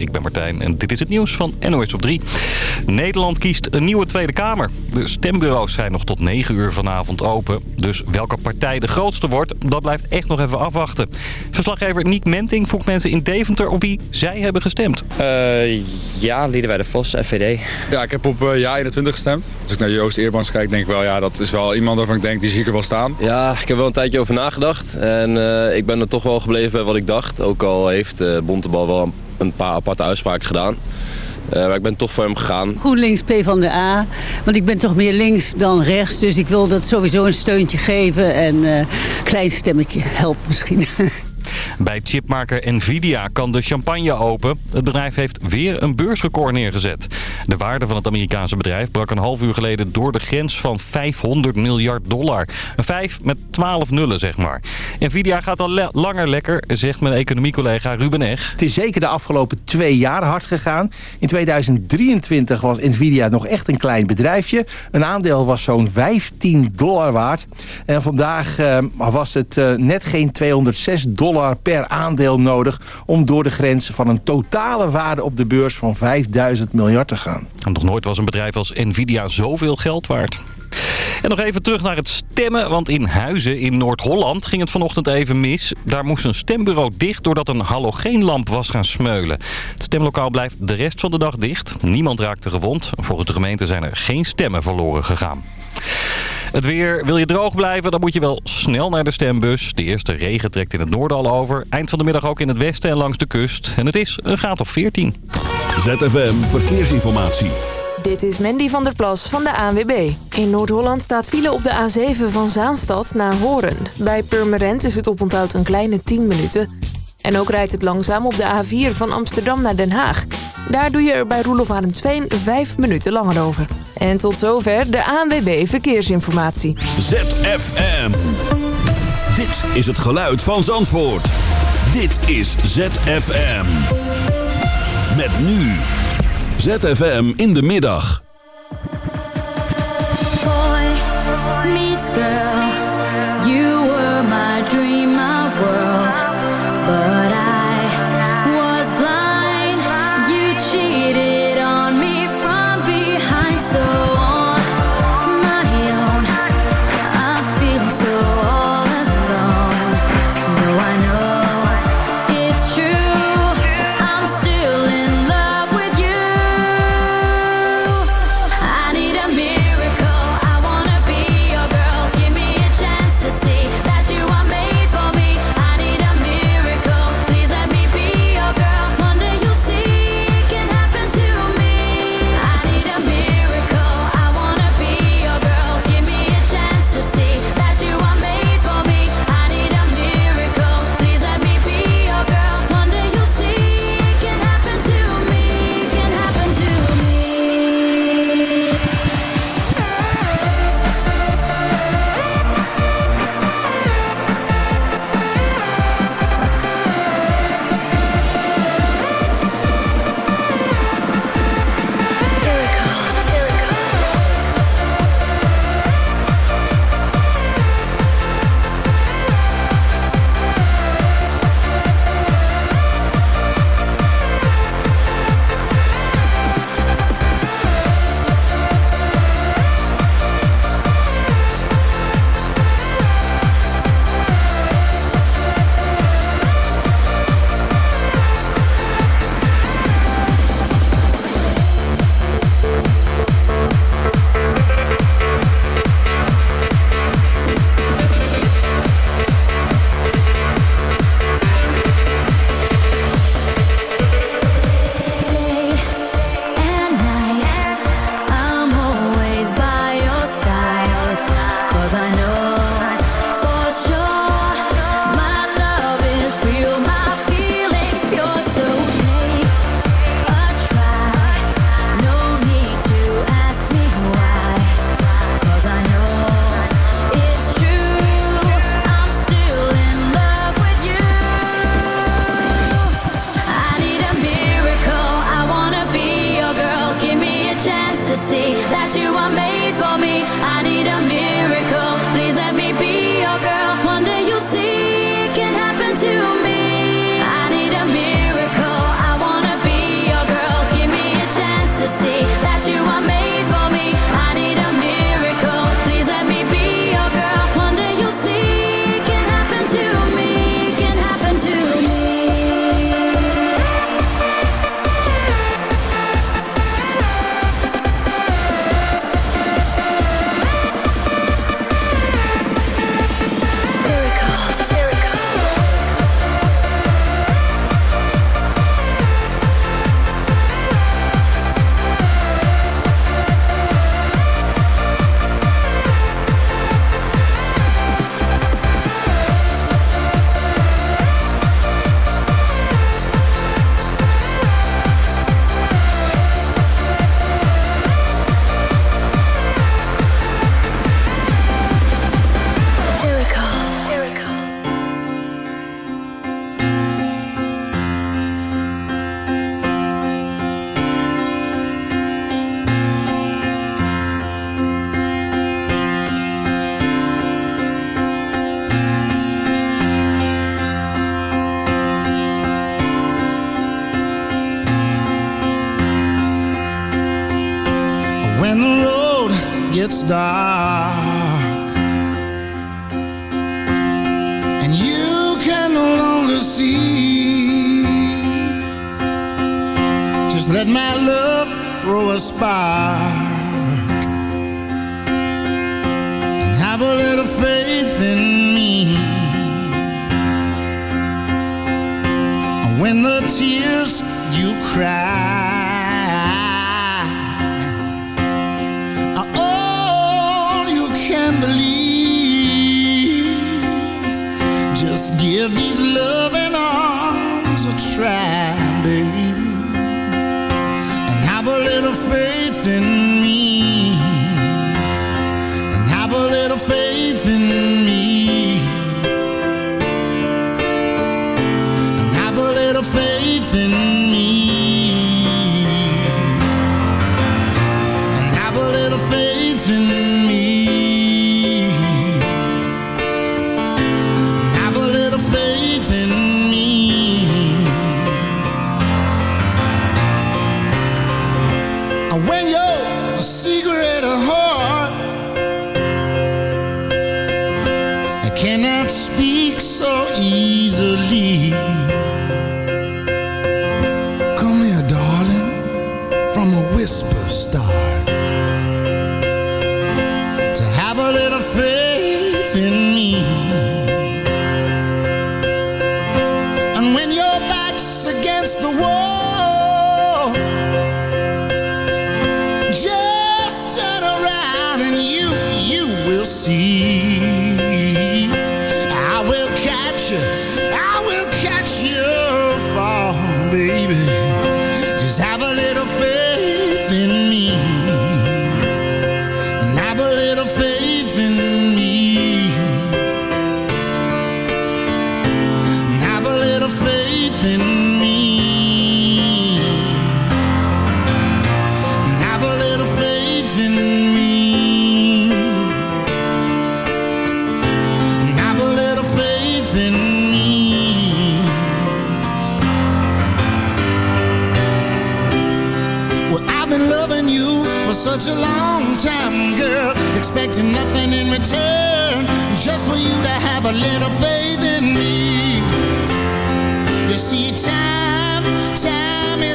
ik ben Martijn en dit is het nieuws van NOS op 3. Nederland kiest een nieuwe Tweede Kamer. De stembureaus zijn nog tot 9 uur vanavond open. Dus welke partij de grootste wordt, dat blijft echt nog even afwachten. Verslaggever Niek Menting vroeg mensen in Deventer op wie zij hebben gestemd. Uh, ja, bij de Vos, FVD. Ja, ik heb op uh, Ja 21 gestemd. Als ik naar Joost Eerbans kijk, denk ik wel, ja, dat is wel iemand waarvan ik denk, die zie ik er wel staan. Ja, ik heb wel een tijdje over nagedacht. En uh, ik ben er toch wel gebleven bij wat ik dacht. Ook al heeft uh, Bontebal wel een paar aparte uitspraken gedaan. Uh, maar ik ben toch voor hem gegaan. GroenLinks P van de A. Want ik ben toch meer links dan rechts. Dus ik wil dat sowieso een steuntje geven. En een uh, klein stemmetje helpt misschien. Bij chipmaker Nvidia kan de champagne open. Het bedrijf heeft weer een beursrecord neergezet. De waarde van het Amerikaanse bedrijf brak een half uur geleden door de grens van 500 miljard dollar. Een 5 met 12 nullen, zeg maar. Nvidia gaat al langer lekker, zegt mijn economiecollega Ruben Eg. Het is zeker de afgelopen twee jaar hard gegaan. In 2023 was Nvidia nog echt een klein bedrijfje. Een aandeel was zo'n 15 dollar waard. En vandaag uh, was het uh, net geen 206 dollar per aandeel nodig... om door de grens van een totale waarde op de beurs van 5000 miljard te gaan. nog nooit was een bedrijf als Nvidia zoveel geld waard. En nog even terug naar het stemmen, want in Huizen in Noord-Holland ging het vanochtend even mis. Daar moest een stembureau dicht doordat een halogeenlamp was gaan smeulen. Het stemlokaal blijft de rest van de dag dicht. Niemand raakte gewond. Volgens de gemeente zijn er geen stemmen verloren gegaan. Het weer, wil je droog blijven, dan moet je wel snel naar de stembus. De eerste regen trekt in het noorden al over. Eind van de middag ook in het westen en langs de kust. En het is een graad of 14. ZFM Verkeersinformatie. Dit is Mandy van der Plas van de ANWB. In Noord-Holland staat file op de A7 van Zaanstad naar Horen. Bij Purmerend is het oponthoud een kleine 10 minuten. En ook rijdt het langzaam op de A4 van Amsterdam naar Den Haag. Daar doe je er bij Roelof Arendsveen 5 minuten langer over. En tot zover de ANWB Verkeersinformatie. ZFM. Dit is het geluid van Zandvoort. Dit is ZFM. Met nu. ZFM in de middag.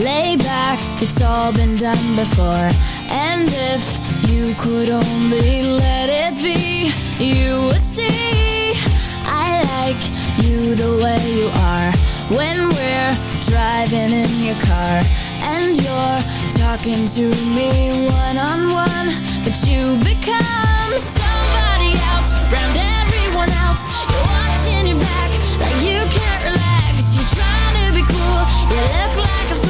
Lay back, it's all been done before. And if you could only let it be, you would see. I like you the way you are when we're driving in your car. And you're talking to me one on one, but you become somebody else, round everyone else. You're watching your back like you can't relax. You're trying to be cool, you look like a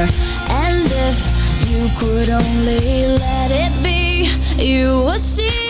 more And if you could only let it be You would see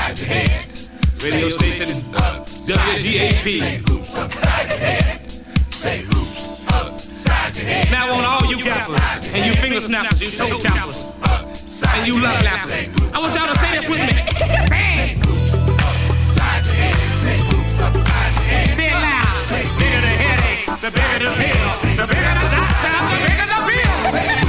Upside your head. Radio station is WGAP. Say oops upside your head. Say oops upside your head. Now on all you gappers and you finger snappers, you toe tappers, and you love lappers. I want y'all to say this with me. say it. Upside your head. Say oops upside your head. Say it loud. Bigger the headache, the bigger the pill. The bigger the doctor, the bigger the bill.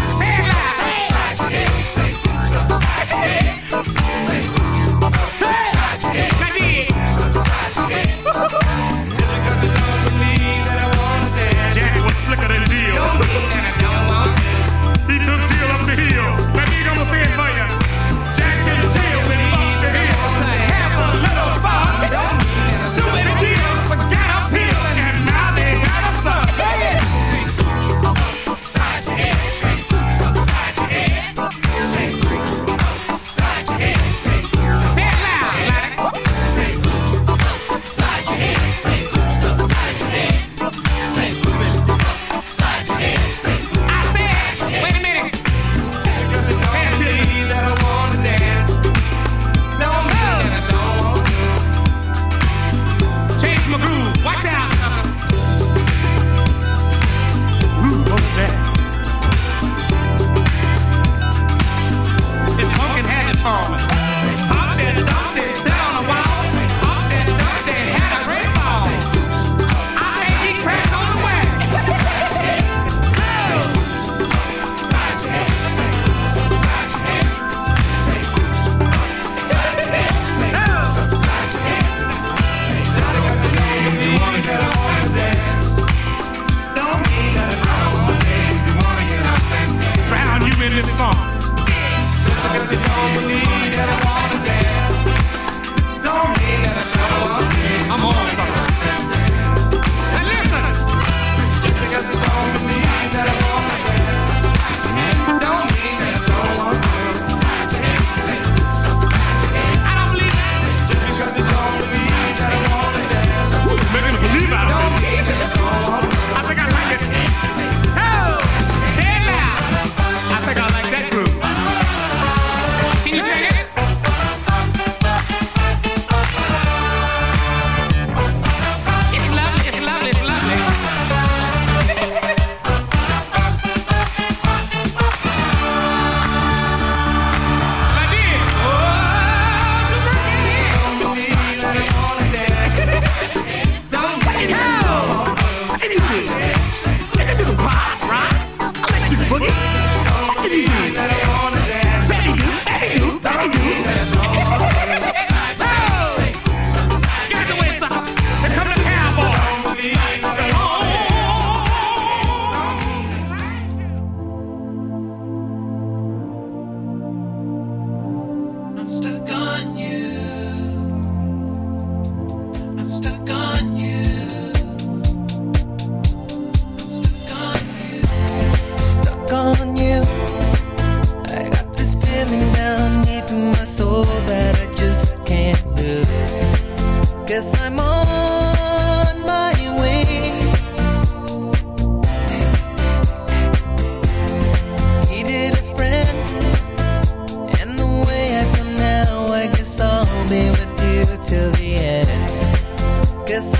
till the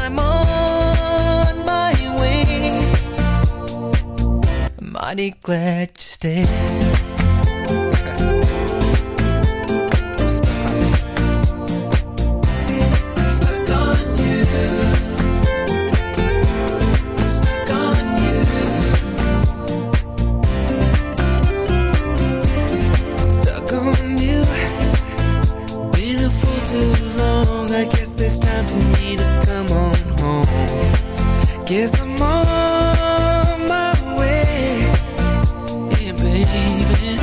I'm on my way. Mighty glad you stayed. guess I'm on my way. Yeah, baby.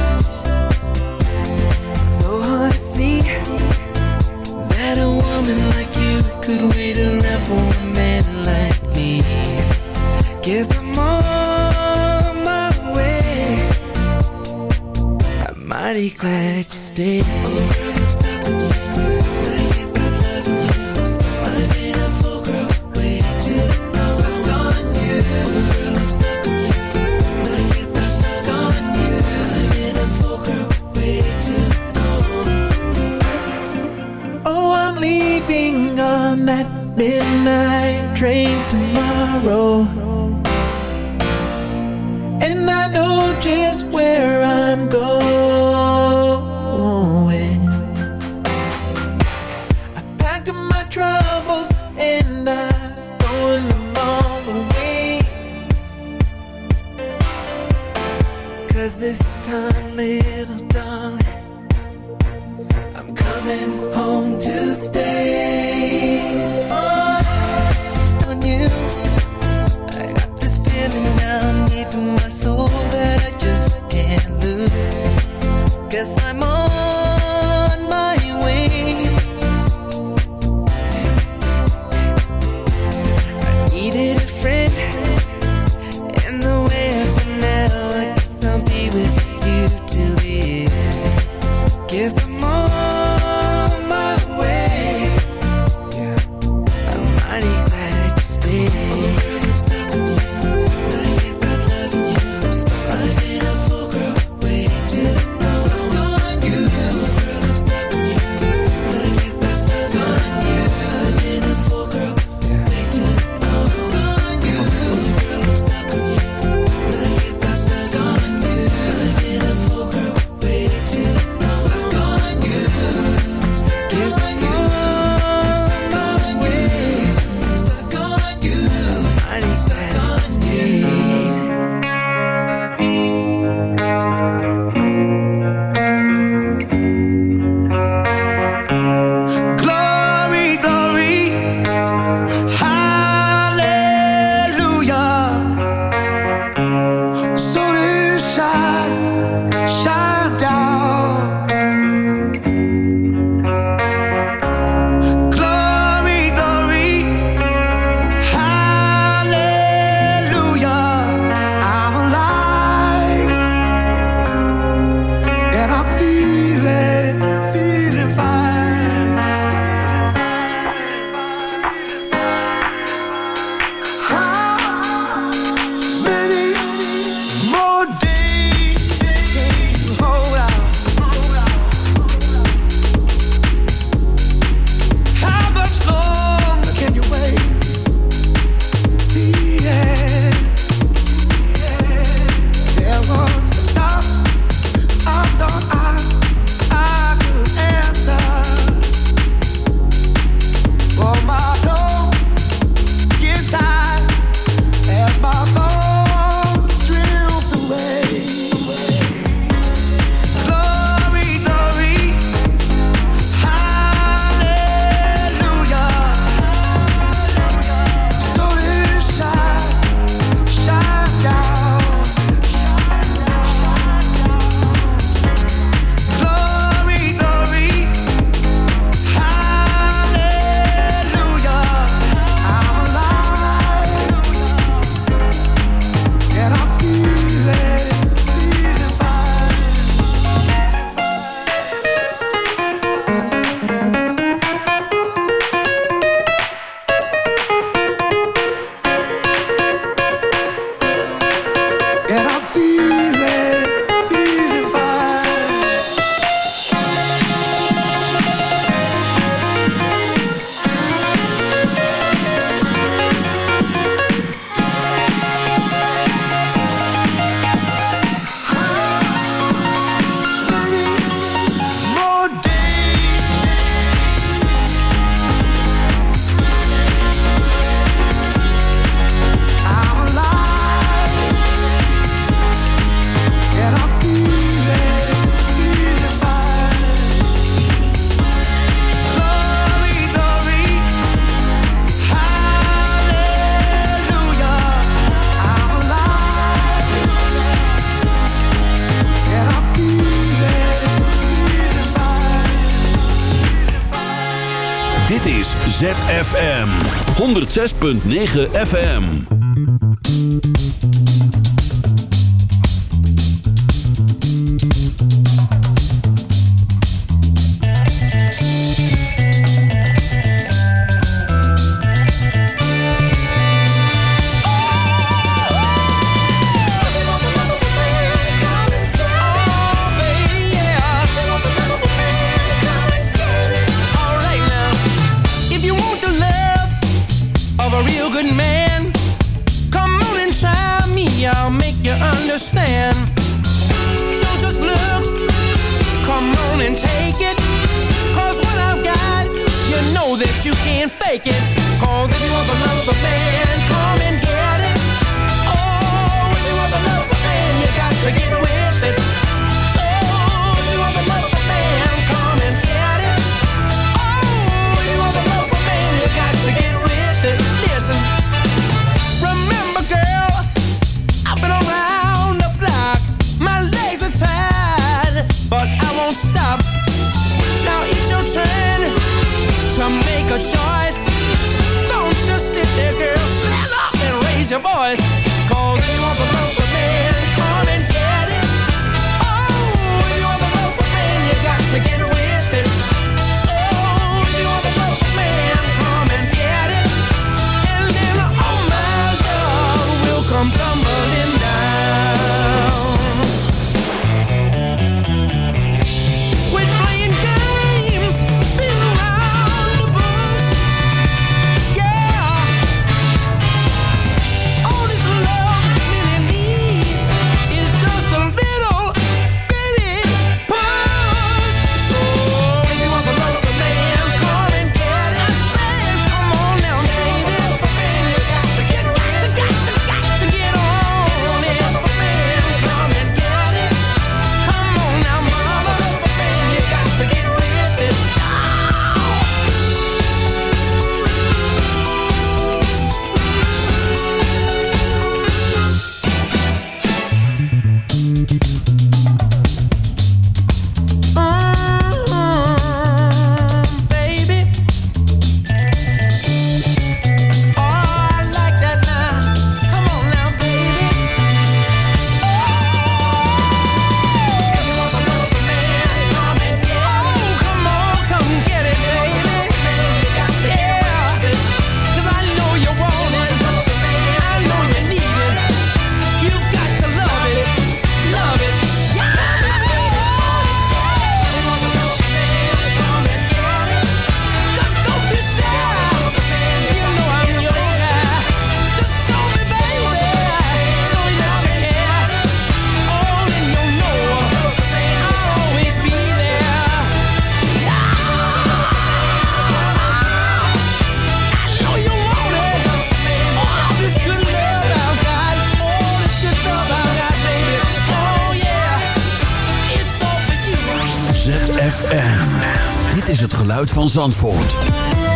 So hard to see That a woman like you Could wait around for a man like me. Guess I'm on my way. I'm mighty glad you stayed. So. ZFM 106.9 FM.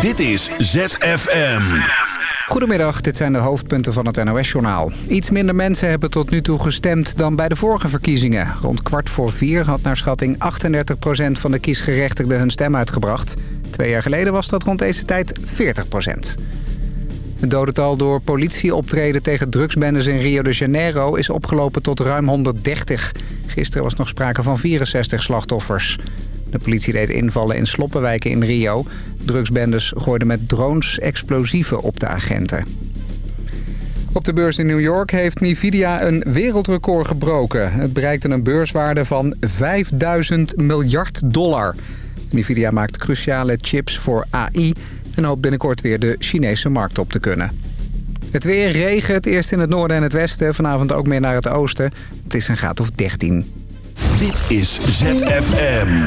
Dit is ZFM. Goedemiddag, dit zijn de hoofdpunten van het NOS-journaal. Iets minder mensen hebben tot nu toe gestemd dan bij de vorige verkiezingen. Rond kwart voor vier had naar schatting 38% van de kiesgerechtigden hun stem uitgebracht. Twee jaar geleden was dat rond deze tijd 40%. Het dodental door politieoptreden tegen drugsbendes in Rio de Janeiro is opgelopen tot ruim 130. Gisteren was nog sprake van 64 slachtoffers. De politie deed invallen in sloppenwijken in Rio. Drugsbendes gooiden met drones explosieven op de agenten. Op de beurs in New York heeft Nvidia een wereldrecord gebroken. Het bereikte een beurswaarde van 5000 miljard dollar. Nvidia maakt cruciale chips voor AI en hoopt binnenkort weer de Chinese markt op te kunnen. Het weer, regent eerst in het noorden en het westen, vanavond ook meer naar het oosten. Het is een graad of 13. Dit is ZFM.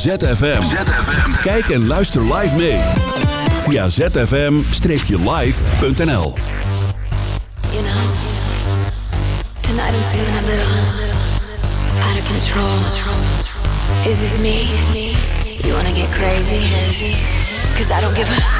ZFM. Kijk en luister live mee. Via zfm-live.nl You know, tonight I'm feeling a little, out of control. Is this me? You wanna get crazy? Cause I don't give a...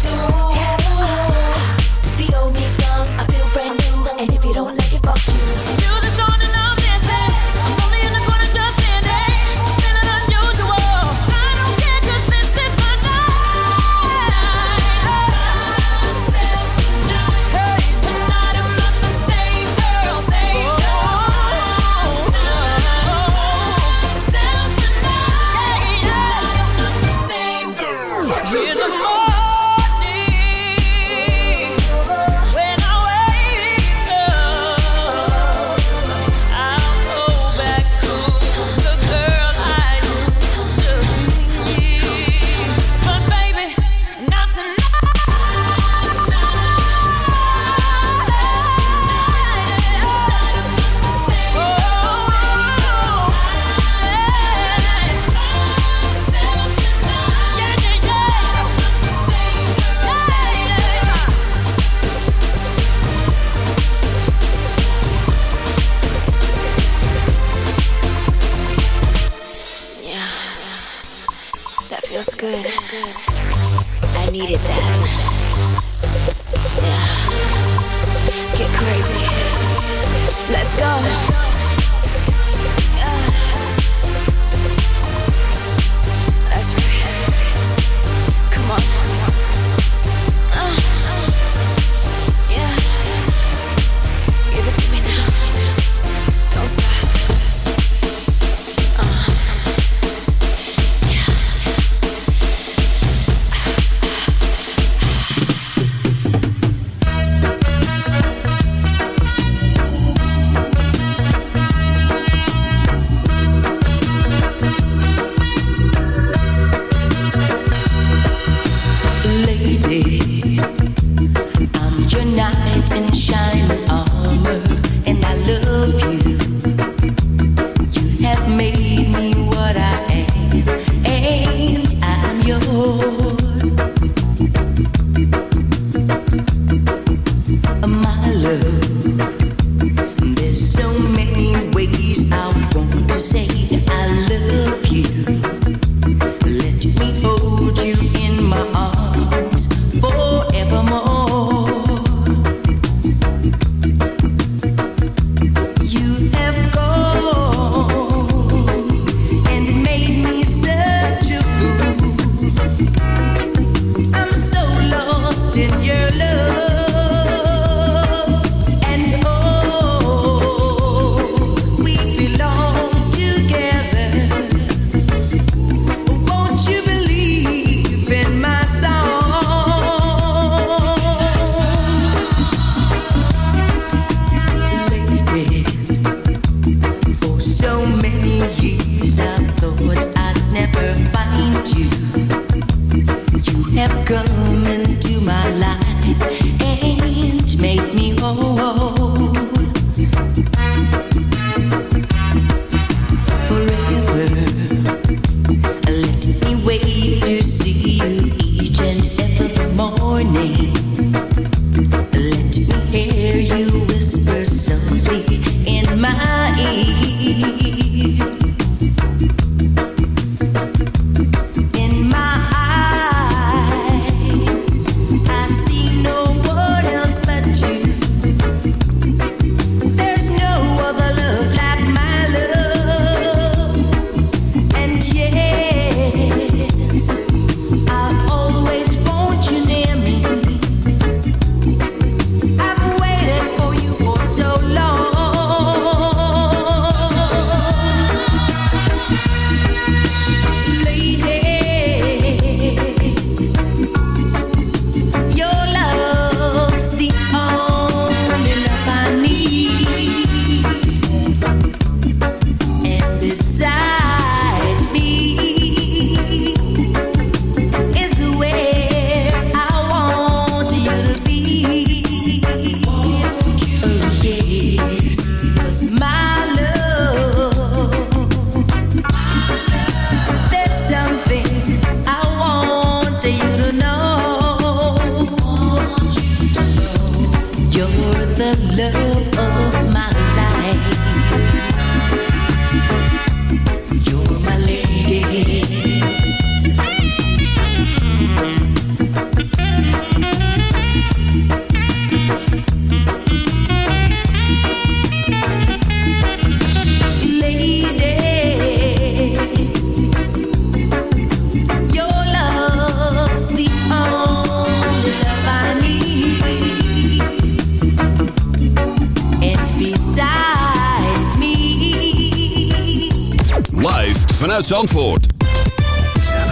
Vanuit Zandvoort.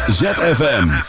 ZFM.